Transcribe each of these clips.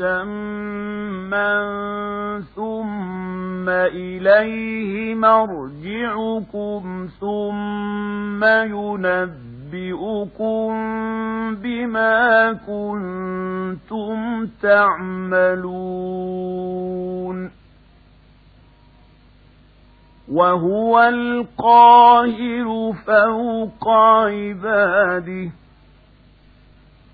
مسمى ثم إليه مرجعكم ثم ينبئكم بما كنتم تعملون وهو القاهر فوق عباده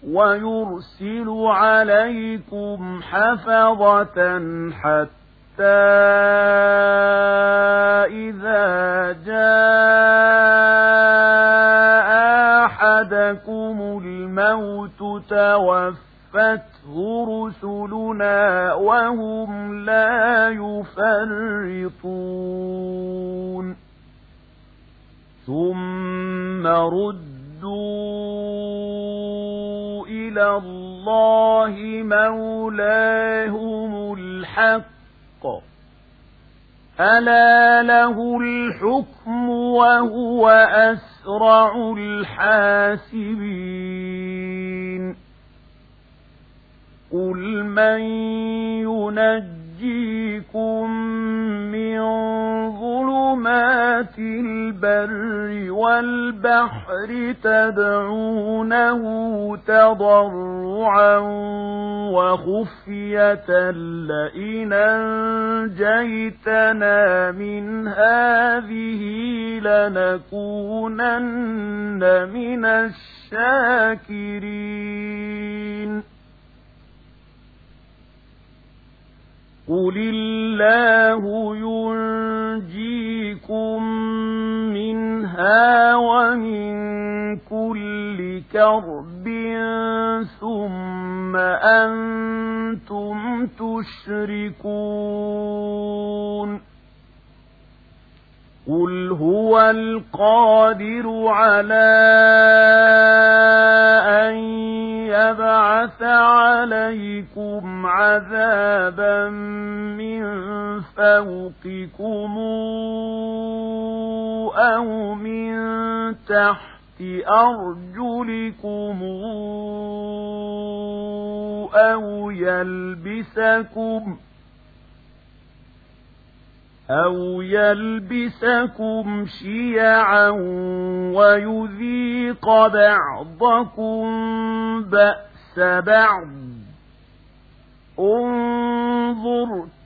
ويرسل عليكم حفظة حتى إذا جاء أحدكم الموت توفته رسلنا وهم لا يفرطون. ثم ردوا إلى الله مولاهم الحق. ألا له الحكم وهو أسرع الحاسبين. قل من ينجيكم من البر والبحر تدعونه تضرعا وخفية لئن أنجيتنا من هذه لنكونن من الشاكرين قل الله ينجيكم ومن كل كرب ثم أنتم تشركون قل هو القادر على أن يبعث عليكم عذابا من فوقكم أو من تحت أرجلكم أو يلبسكم أو يلبسكم شيعا ويذيق بعضكم بأس بعض انظر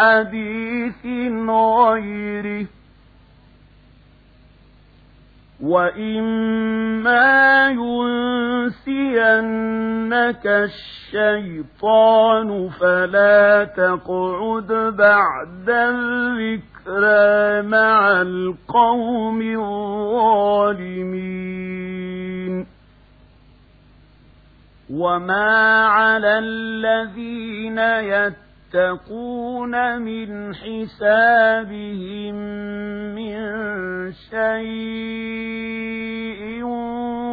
حديث غيره وَإِمَّا يُنسِيَنَّكَ الشَّيْطَانُ فَلَا تَقْعُدْ بَعْدَ الذِّكْرَى مَعَ الْقَوْمِ الظَّالِمِينَ وَمَا عَلَى الَّذِينَ يَتَّقُونَ يتقون من حسابهم من شيء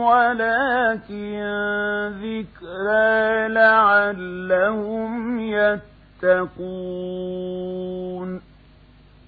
ولكن ذكرى لعلهم يتقون.